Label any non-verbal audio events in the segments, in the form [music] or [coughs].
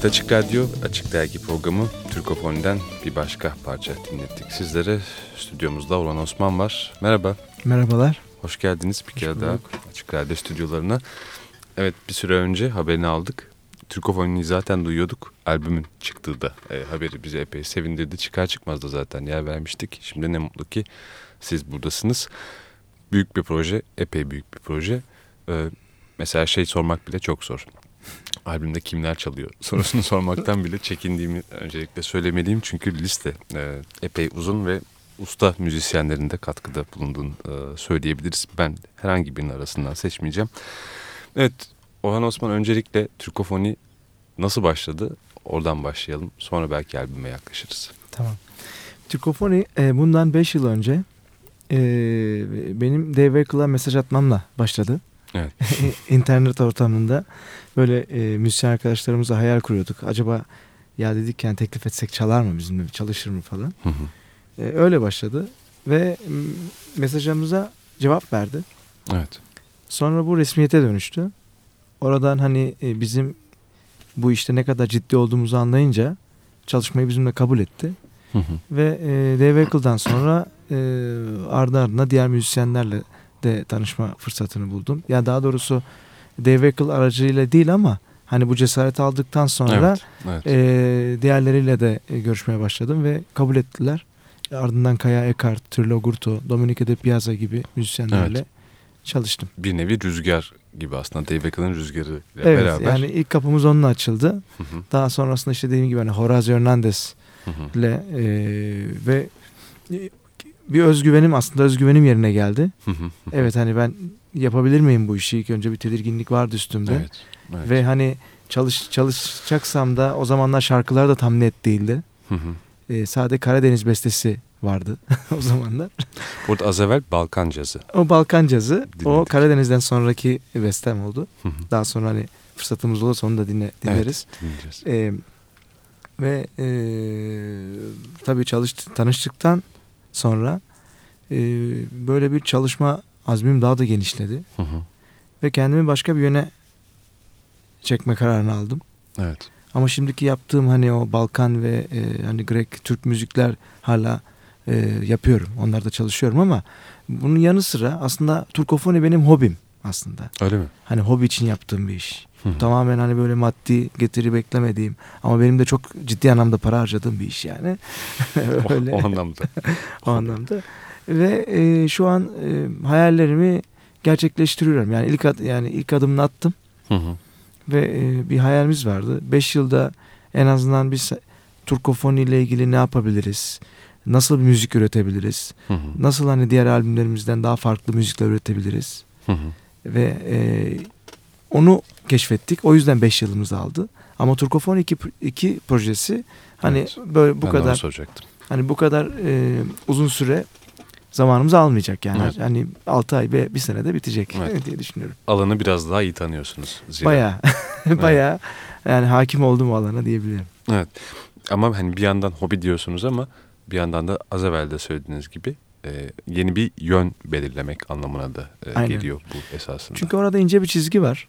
Evet Açık Radyo, Açık Dergi programı Türkofon'den bir başka parça dinlettik sizlere. Stüdyomuzda Orhan Osman var. Merhaba. Merhabalar. Hoş geldiniz bir kere daha Açık Radyo stüdyolarına. Evet bir süre önce haberini aldık. Türkofon'u zaten duyuyorduk. Albümün çıktığı da e, haberi bizi epey sevindirdi. Çıkar çıkmaz da zaten yer vermiştik. Şimdi ne mutlu ki siz buradasınız. Büyük bir proje, epey büyük bir proje. E, mesela şey sormak bile çok zor albümde kimler çalıyor [laughs] sorusunu sormaktan bile çekindiğimi öncelikle söylemeliyim. Çünkü liste e, epey uzun ve usta müzisyenlerin de katkıda bulunduğunu e, söyleyebiliriz. Ben herhangi birinin arasından seçmeyeceğim. Evet Orhan Osman öncelikle Türkofoni nasıl başladı? Oradan başlayalım. Sonra belki albüme yaklaşırız. Tamam. Türkofoni e, bundan 5 yıl önce e, benim Eccle'a mesaj atmamla başladı. Evet. [laughs] İnternet ortamında böyle e, müzisyen arkadaşlarımızla hayal kuruyorduk. Acaba ya dedik yani teklif etsek çalar mı bizimle çalışır mı falan. Hı hı. E, öyle başladı ve mesajımıza cevap verdi. Evet. Sonra bu resmiyete dönüştü. Oradan hani e, bizim bu işte ne kadar ciddi olduğumuzu anlayınca çalışmayı bizimle kabul etti. Hı hı. Ve e, Dave Eccle'dan sonra e, ardı ardına diğer müzisyenlerle de tanışma fırsatını buldum. Ya yani daha doğrusu Dave Eccles aracıyla değil ama hani bu cesareti aldıktan sonra Evet, evet. e, diğerleriyle de e, görüşmeye başladım ve kabul ettiler. Ardından Kaya Eckhart, Trilo Gurto, Dominique de Piazza gibi müzisyenlerle Evet. çalıştım. Bir nevi rüzgar gibi aslında Dave Eccle'ın rüzgarı ile Evet beraber. yani ilk kapımız onunla açıldı. Hı hı, Daha sonrasında işte dediğim gibi hani Horacio Hernandez hı hı. ile e, ve bir özgüvenim aslında özgüvenim yerine geldi. Evet hani ben yapabilir miyim bu işi? İlk önce bir tedirginlik vardı üstümde. Evet. evet. Ve hani çalış çalışacaksam da o zamanlar şarkılar da tam net değildi. Hı hı. E, sade Karadeniz bestesi vardı [laughs] o zamanlar. Burada az evvel Balkan cazı. O Balkan cazı o Dinledik. Karadeniz'den sonraki bestem oldu. Daha sonra hani fırsatımız olursa onu da dinle, dinleriz. Dinleyeceğiz. E, ve e, tabii çalış, tanıştıktan sonra e, böyle bir çalışma azmim daha da genişledi. Hı hı. Ve kendimi başka bir yöne çekme kararını aldım. Evet. Ama şimdiki yaptığım hani o Balkan ve e, hani Grek Türk müzikler hala e, yapıyorum. Onlarda çalışıyorum ama bunun yanı sıra aslında Turkofoni benim hobim aslında. Öyle mi? Hani hobi için yaptığım bir iş. Hı. Tamamen hani böyle maddi getiri beklemediğim ama benim de çok ciddi anlamda para harcadığım bir iş yani. [laughs] Öyle. O, o anlamda. [laughs] o anlamda. Ve e, şu an e, hayallerimi gerçekleştiriyorum. Yani ilk ad, yani ilk adımını attım Hı hı. ve e, bir hayalimiz vardı. 5 yılda en azından biz Turkofoni ile ilgili ne yapabiliriz? Nasıl bir müzik üretebiliriz? Hı hı. Nasıl hani diğer albümlerimizden daha farklı müzikler üretebiliriz? Hı hı. Ve e, onu keşfettik. O yüzden 5 yılımız aldı. Ama Turkofoni 2 iki projesi hani Evet. böyle bu Ben kadar hani bu kadar e, uzun süre zamanımız almayacak yani. Evet. Hani 6 ay ve bir senede bitecek Evet. [laughs] diye düşünüyorum. Alanı biraz daha iyi tanıyorsunuz. Zira. Bayağı [laughs] bayağı yani hakim oldum alana diyebilirim. Evet. Ama hani bir yandan hobi diyorsunuz ama bir yandan da az evvel de söylediğiniz gibi e, yeni bir yön belirlemek anlamına da e, Aynen. geliyor bu esasında. Çünkü orada ince bir çizgi var.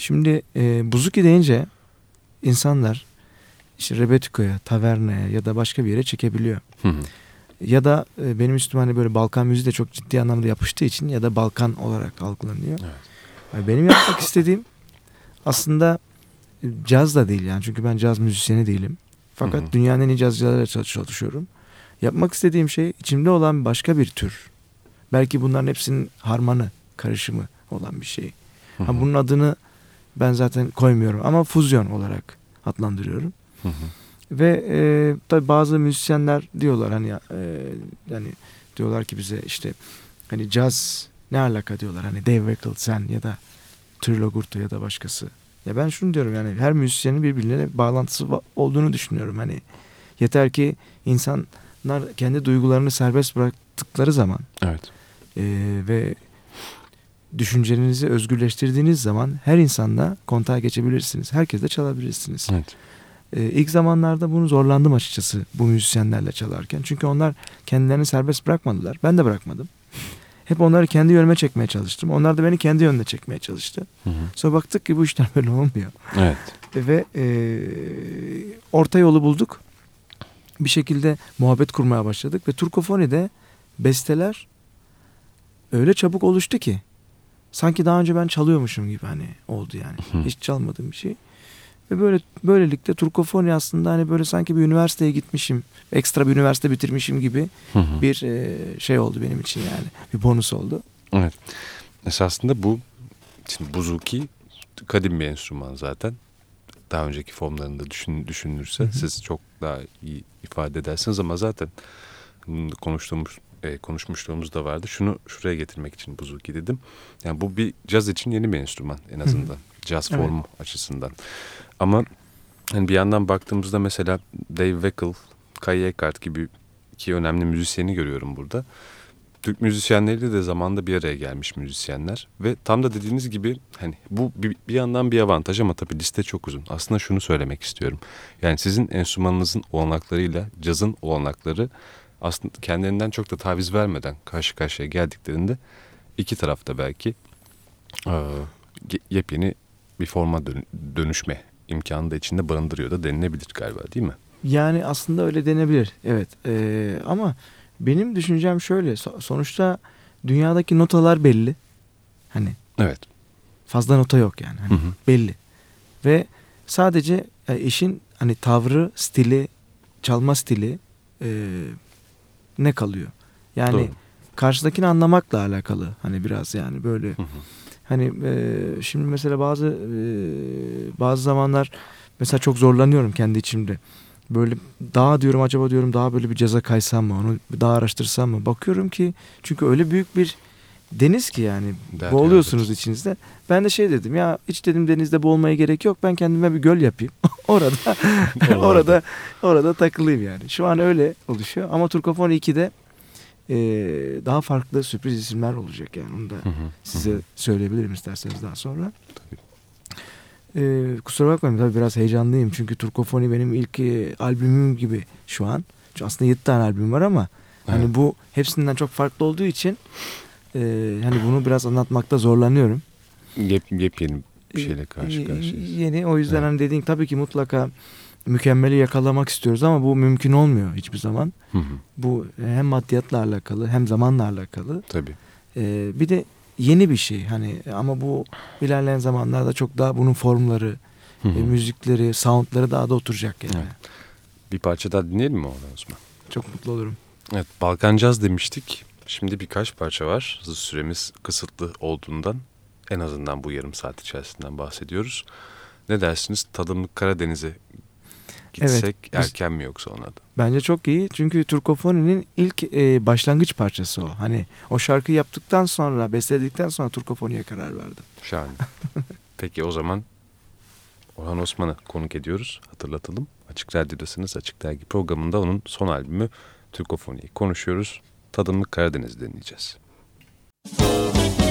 Şimdi e, Buzuki deyince insanlar işte Rebetiko'ya, Taverna'ya ya da başka bir yere çekebiliyor. Hı hı. Ya da e, benim üstüme hani böyle Balkan müziği de çok ciddi anlamda yapıştığı için ya da Balkan olarak algılanıyor. Evet. Yani benim yapmak [coughs] istediğim aslında e, caz da değil yani çünkü ben caz müzisyeni değilim. Fakat Hı hı. dünyanın en iyi cazcılarıyla çal- çalışıyorum. Yapmak istediğim şey içimde olan başka bir tür. Belki bunların hepsinin harmanı, karışımı olan bir şey. Hı Ha, bunun adını ben zaten koymuyorum ama füzyon olarak adlandırıyorum. Hı hı. Ve e, tabii bazı müzisyenler diyorlar hani e, yani diyorlar ki bize işte hani caz ne alaka diyorlar hani Dave Weckl sen ya da Trilo Gurto ya da başkası. Ya ben şunu diyorum yani her müzisyenin birbirine bağlantısı olduğunu düşünüyorum hani yeter ki insanlar kendi duygularını serbest bıraktıkları zaman Evet. e, ve düşüncelerinizi özgürleştirdiğiniz zaman her insanla kontağa geçebilirsiniz. Herkesle çalabilirsiniz. Evet. Ee, ilk zamanlarda bunu zorlandım açıkçası bu müzisyenlerle çalarken. Çünkü onlar kendilerini serbest bırakmadılar. Ben de bırakmadım. hep onları kendi yönüme çekmeye çalıştım. Onlar da beni kendi yönüne çekmeye çalıştı. Hı hı. Sonra baktık ki bu işler [laughs] böyle olmuyor. Evet. Ve e, orta yolu bulduk. Bir şekilde muhabbet kurmaya başladık. Ve Turkofoni'de besteler öyle çabuk oluştu ki. Sanki daha önce ben çalıyormuşum gibi hani oldu yani. Hı. Hiç çalmadığım bir şey. Ve böyle böylelikle Turkofoni aslında hani böyle sanki bir üniversiteye gitmişim. Ekstra bir üniversite bitirmişim gibi Hı hı. bir e, şey oldu benim için yani. Bir bonus oldu. Evet. Esasında bu şimdi buzuki kadim bir enstrüman zaten. Daha önceki formlarında düşün, düşünülürse Hı hı. siz çok daha iyi ifade edersiniz ama zaten konuştuğumuz e, konuşmuşluğumuz da vardı. Şunu şuraya getirmek için buzuki dedim. Yani bu bir caz için yeni bir enstrüman en azından. Caz Evet. formu açısından. Ama hani bir yandan baktığımızda mesela Dave Weckl, Kai Eckhart gibi iki önemli müzisyeni görüyorum burada. Türk müzisyenleriyle de zamanda bir araya gelmiş müzisyenler ve tam da dediğiniz gibi hani bu bir, bir yandan bir avantaj ama tabii liste çok uzun. Aslında şunu söylemek istiyorum. Yani sizin enstrümanınızın olanaklarıyla cazın olanakları aslında kendilerinden çok da taviz vermeden karşı karşıya geldiklerinde iki tarafta belki ye- yepyeni bir forma dön- dönüşme imkanı da içinde barındırıyor da denilebilir galiba değil mi? Yani aslında öyle denebilir. Evet. Ee, ama benim düşüncem şöyle. So- sonuçta dünyadaki notalar belli. Hani Evet. fazla nota yok yani. Hani Hı hı. belli. Ve sadece e, işin hani tavrı, stili, çalma stili e, ne kalıyor? Yani Doğru. karşıdakini anlamakla alakalı. Hani biraz yani böyle Hı hı. Hani e, şimdi mesela bazı e, bazı zamanlar mesela çok zorlanıyorum kendi içimde. Böyle daha diyorum acaba diyorum daha böyle bir ceza kaysam mı onu daha araştırsam mı? Bakıyorum ki çünkü öyle büyük bir deniz ki yani Dert boğuluyorsunuz yaratır. içinizde. Ben de şey dedim ya hiç dedim denizde boğulmaya gerek yok. Ben kendime bir göl yapayım. [laughs] orada orada orada takılayım yani. Şu an öyle oluşuyor ama Turkofon 2'de e, daha farklı sürpriz isimler olacak yani onu da Hı hı. size Hı söyleyebilirim isterseniz daha sonra. Tabii. Ee, kusura bakmayın tabii biraz heyecanlıyım çünkü Turkofoni benim ilk e, albümüm gibi şu an. Çünkü aslında 7 tane albüm var ama hani Evet. bu hepsinden çok farklı olduğu için e, hani bunu biraz anlatmakta zorlanıyorum. Yep, yepyeni bir şeyle karşı Y- karşıyayız. Yeni o yüzden Evet. hani dediğin tabii ki mutlaka mükemmeli yakalamak istiyoruz ama bu mümkün olmuyor hiçbir zaman. Hı hı. Bu hem maddiyatla alakalı hem zamanla alakalı. Tabii. Ee, bir de yeni bir şey hani ama bu ilerleyen zamanlarda çok daha bunun formları, Hı hı. e, müzikleri, soundları daha da oturacak yani. Evet. Bir parça daha dinleyelim mi oradan Osman? Çok mutlu olurum. Evet Balkan Caz demiştik. Şimdi birkaç parça var. Süremiz kısıtlı olduğundan en azından bu yarım saat içerisinden bahsediyoruz. Ne dersiniz? Tadımlık Karadeniz'e gitsek Evet, biz- erken mi yoksa ona da? Bence çok iyi çünkü Turkofoni'nin ilk e, başlangıç parçası o. Hani o şarkıyı yaptıktan sonra, besteledikten sonra Turkofoni'ye karar verdim. Şahane. [laughs] Peki o zaman Orhan Osman'ı konuk ediyoruz. Hatırlatalım. Açık Radyo'dasınız. Açık Dergi programında onun son albümü Türkofoni'yi konuşuyoruz. Tadımlık Karadeniz dinleyeceğiz. Thank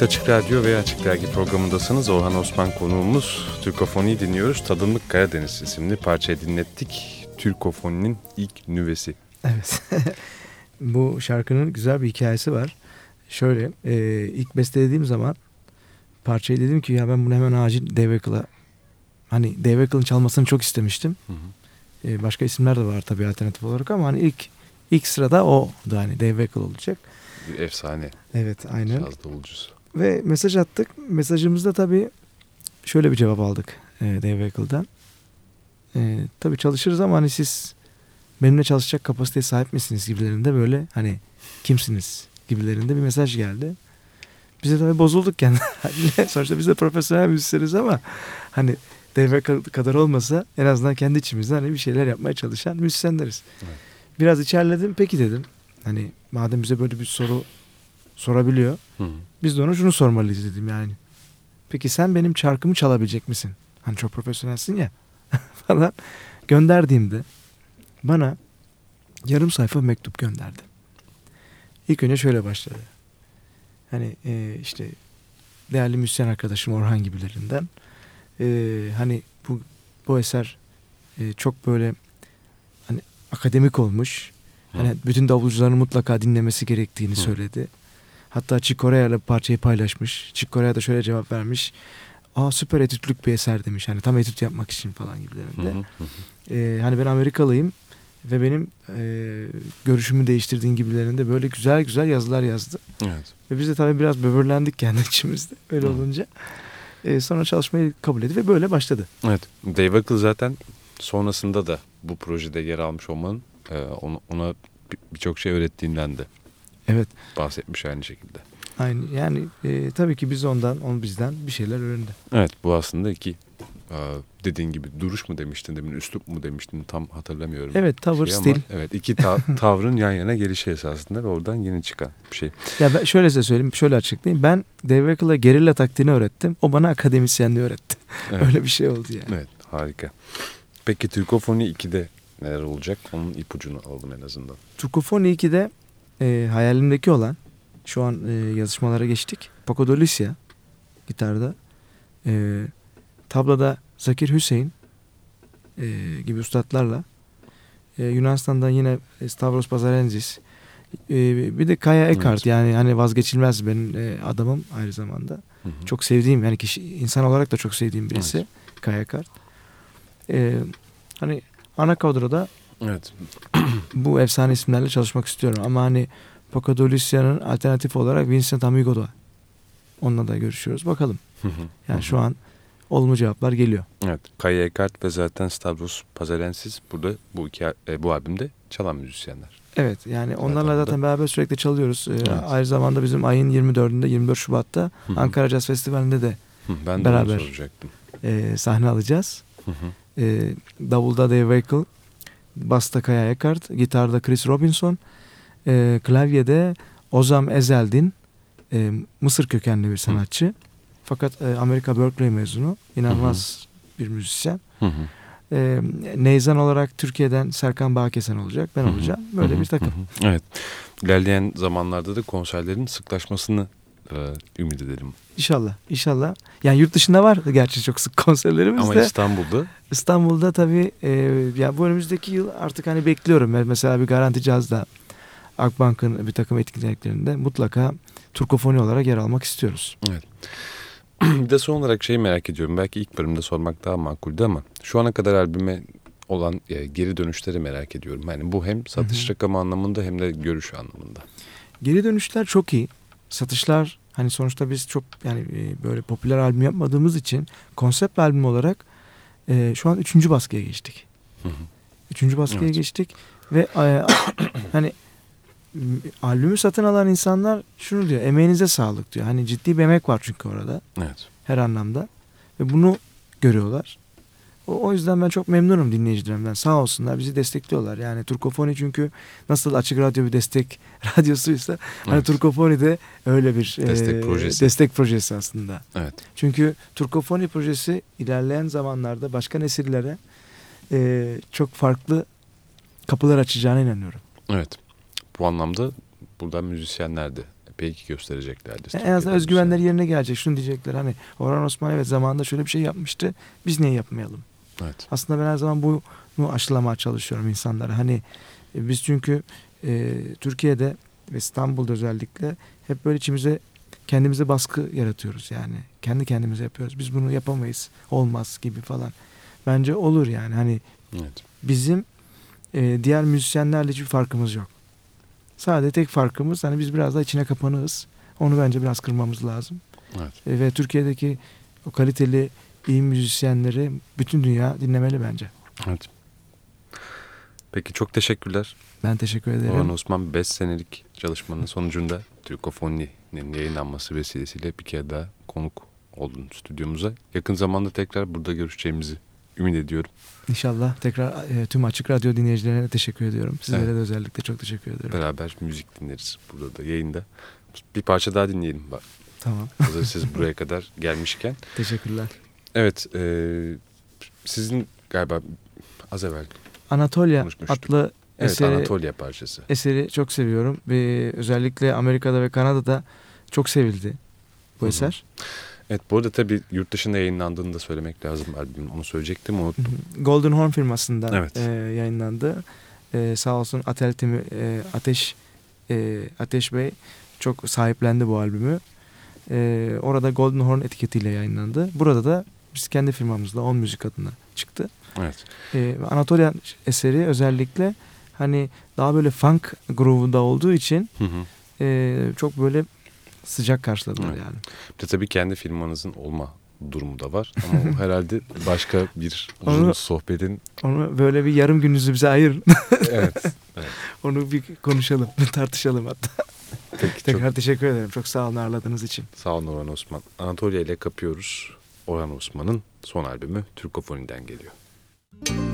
Evet Açık Radyo ve Açık Dergi programındasınız. Orhan Osman konuğumuz. Türkofoni dinliyoruz. Tadımlık Karadeniz isimli parçayı dinlettik. Türkofoninin ilk nüvesi. Evet. [laughs] Bu şarkının güzel bir hikayesi var. Şöyle e, ilk bestelediğim zaman parçayı dedim ki ya ben bunu hemen acil Dave Eccle'a hani Dave Eccle'ın çalmasını çok istemiştim. Hı hı. E, başka isimler de var tabii alternatif olarak ama hani ilk ilk sırada o da hani Dave Eccle olacak. Bir efsane. Evet aynen. Caz davulcusu. Ve mesaj attık. Mesajımızda tabii şöyle bir cevap aldık e, Dave Eccle'dan. E, tabii çalışırız ama hani siz benimle çalışacak kapasiteye sahip misiniz gibilerinde böyle hani kimsiniz gibilerinde bir mesaj geldi. Biz de tabii bozulduk kendi [laughs] Sonuçta biz de profesyonel müzisyeniz ama hani Dave kadar olmasa en azından kendi içimizde hani bir şeyler yapmaya çalışan müzisyenleriz. Evet. Biraz içerledim peki dedim. Hani madem bize böyle bir soru sorabiliyor. Hı. Biz de ona şunu sormalıyız dedim yani. Peki sen benim çarkımı çalabilecek misin? Hani çok profesyonelsin ya [laughs] falan gönderdiğimde bana yarım sayfa mektup gönderdi. İlk önce şöyle başladı. Hani e, işte değerli müzisyen arkadaşım Orhan gibilerinden e, hani bu bu eser e, çok böyle hani akademik olmuş. Hani bütün davulcuların mutlaka dinlemesi gerektiğini Hı. söyledi. Hatta Chick Corea ile parçayı paylaşmış. Chick Corea da şöyle cevap vermiş. Aa süper etütlük bir eser demiş. Hani tam etüt yapmak için falan gibilerinde. Hı hı. Ee, hani ben Amerikalıyım ve benim e, görüşümü değiştirdiğin gibilerinde böyle güzel güzel yazılar yazdı. Evet. Ve biz de tabii biraz böbürlendik kendi içimizde [laughs] öyle hı. olunca. E, sonra çalışmayı kabul etti ve böyle başladı. Evet. Dave Eccles zaten sonrasında da bu projede yer almış olmanın e, ona birçok şey öğrettiğinden de Evet. Bahsetmiş aynı şekilde. Aynı yani e, tabii ki biz ondan, on bizden bir şeyler öğrendi. Evet bu aslında iki dediğin gibi duruş mu demiştin demin üslup mu demiştin tam hatırlamıyorum. Evet tavır şey stil. Ama, evet iki ta [laughs] tavrın yan yana gelişi esasında ve oradan yeni çıkan bir şey. Ya ben şöyle size söyleyeyim şöyle açıklayayım. Ben Dave Eccle'a gerilla taktiğini öğrettim. O bana akademisyenliği öğretti. [laughs] Evet. Öyle bir şey oldu yani. Evet harika. Peki Türkofoni 2'de neler olacak? Onun ipucunu aldım en azından. Türkofoni 2'de e, hayalimdeki olan şu an e, yazışmalara geçtik. Paco de Lucia gitarda. E, tablada Zakir Hüseyin e, gibi ustadlarla e, Yunanistan'dan yine Stavros Pazarensis e, bir de Kaya Eckhart evet. yani hani vazgeçilmez benim e, adamım aynı zamanda. Hı hı. Çok sevdiğim yani kişi insan olarak da çok sevdiğim birisi evet. Kaya Eckhart. E, hani ana kadroda Evet. bu efsane isimlerle çalışmak istiyorum. Ama hani Paco de Lucia'nın alternatif olarak Vincent Amigo da onunla da görüşüyoruz. Bakalım. yani şu an olumlu cevaplar geliyor. Evet. Kaya Eckhart ve zaten Stavros Pazarensis burada bu iki e, bu albümde çalan müzisyenler. Evet yani onlarla zaten, zaten beraber sürekli çalıyoruz. Ee, evet. Aynı zamanda bizim ayın 24'ünde 24 Şubat'ta Ankara Jazz Festivali'nde de ben beraber e, sahne alacağız. E, davulda Dave Weichel, Basta Kaya Eckhart, gitarda Chris Robinson, e, klavyede Ozam Ezeldin, e, Mısır kökenli bir sanatçı. Hı. Fakat e, Amerika Berkeley mezunu, inanılmaz hı hı. bir müzisyen. Hı hı. E, Neyzan olarak Türkiye'den Serkan Bağkesen olacak, ben olacağım. Böyle hı hı. bir takım. Hı hı. Evet. İlerleyen zamanlarda da konserlerin sıklaşmasını e, ümit edelim. İnşallah, inşallah. Yani yurt dışında var gerçi çok sık [laughs] konserlerimiz Ama de. İstanbul'da? İstanbul'da tabii e, ya bu önümüzdeki yıl artık hani bekliyorum. Mesela bir Garanti Caz'da Akbank'ın bir takım etkinliklerinde mutlaka Turkofoni olarak yer almak istiyoruz. Evet. [clears throat] bir de son olarak şeyi merak ediyorum. Belki ilk bölümde sormak daha makuldü ama şu ana kadar albüme olan e, geri dönüşleri merak ediyorum. Yani bu hem satış Hı-hı. rakamı anlamında hem de görüş anlamında. Geri dönüşler çok iyi. Satışlar hani sonuçta biz çok yani e, böyle popüler albüm yapmadığımız için konsept albüm olarak e, şu an üçüncü baskıya geçtik. Hı hı. Üçüncü baskıya evet. geçtik ve e, [coughs] hani albümü satın alan insanlar şunu diyor emeğinize sağlık diyor. Hani ciddi bir emek var çünkü orada. Evet. Her anlamda. Ve bunu görüyorlar. O, o yüzden ben çok memnunum dinleyicilerimden. Sağ olsunlar bizi destekliyorlar. Yani Turkofoni çünkü nasıl açık radyo bir destek [laughs] radyosuysa hani evet. hani Turkofoni de öyle bir destek e, projesi. Destek projesi aslında. Evet. Çünkü Turkofoni projesi ilerleyen zamanlarda başka nesillere e, çok farklı kapılar açacağına inanıyorum. Evet. Bu anlamda buradan müzisyenler de belki göstereceklerdir. En azından özgüvenleri yerine gelecek. Şunu diyecekler hani Orhan Osman evet zamanında şöyle bir şey yapmıştı. Biz niye yapmayalım? Evet. Aslında ben her zaman bunu aşılamaya çalışıyorum insanlara. Hani e, biz çünkü e, Türkiye'de ve İstanbul'da özellikle hep böyle içimize kendimize baskı yaratıyoruz yani. Kendi kendimize yapıyoruz. Biz bunu yapamayız. Olmaz gibi falan. Bence olur yani. Hani evet. bizim e, diğer müzisyenlerle hiçbir farkımız yok. Sadece tek farkımız hani biz biraz daha içine kapanığız. Onu bence biraz kırmamız lazım. Evet. E, ve Türkiye'deki o kaliteli iyi müzisyenleri bütün dünya dinlemeli bence. Evet. Peki çok teşekkürler. Ben teşekkür ederim. Orhan Osman 5 senelik çalışmanın sonucunda Türkofoni'nin yayınlanması vesilesiyle bir kere daha konuk oldun stüdyomuza. Yakın zamanda tekrar burada görüşeceğimizi ümit ediyorum. İnşallah tekrar e, tüm Açık Radyo dinleyicilerine teşekkür ediyorum. Sizlere evet. de özellikle çok teşekkür ediyorum. Beraber müzik dinleriz burada da yayında. Bir parça daha dinleyelim. Bak. Tamam. Hazır siz buraya [laughs] kadar gelmişken. Teşekkürler. Evet. E, sizin galiba az evvel Anatolia adlı evet, eseri, Anatolia parçası. Eseri çok seviyorum. Ve özellikle Amerika'da ve Kanada'da çok sevildi bu Hı-hı. eser. Evet bu arada tabii yurt dışında yayınlandığını da söylemek lazım albüm. Onu söyleyecektim unuttum. Golden Horn firmasından evet. e, yayınlandı. E, sağ olsun Atel Timi, e, Ateş e, Ateş Bey çok sahiplendi bu albümü. E, orada Golden Horn etiketiyle yayınlandı. Burada da biz kendi firmamızla On Müzik adına çıktı. Evet. E, Anatolia eseri özellikle hani daha böyle funk groove'da olduğu için hı hı. E, çok böyle sıcak karşıladılar evet. yani. Bir de tabii kendi firmanızın olma durumu da var. Ama o [laughs] herhalde başka bir uzun onu, sohbetin... Onu böyle bir yarım gününüzü bize ayırın. [laughs] evet, evet. [laughs] Onu bir konuşalım, tartışalım hatta. Peki, Tekrar çok... teşekkür ederim. Çok sağ olun ağırladığınız için. Sağ olun Orhan Osman. Anatolia ile kapıyoruz. Orhan Osman'ın son albümü Türkofoni'den geliyor. Müzik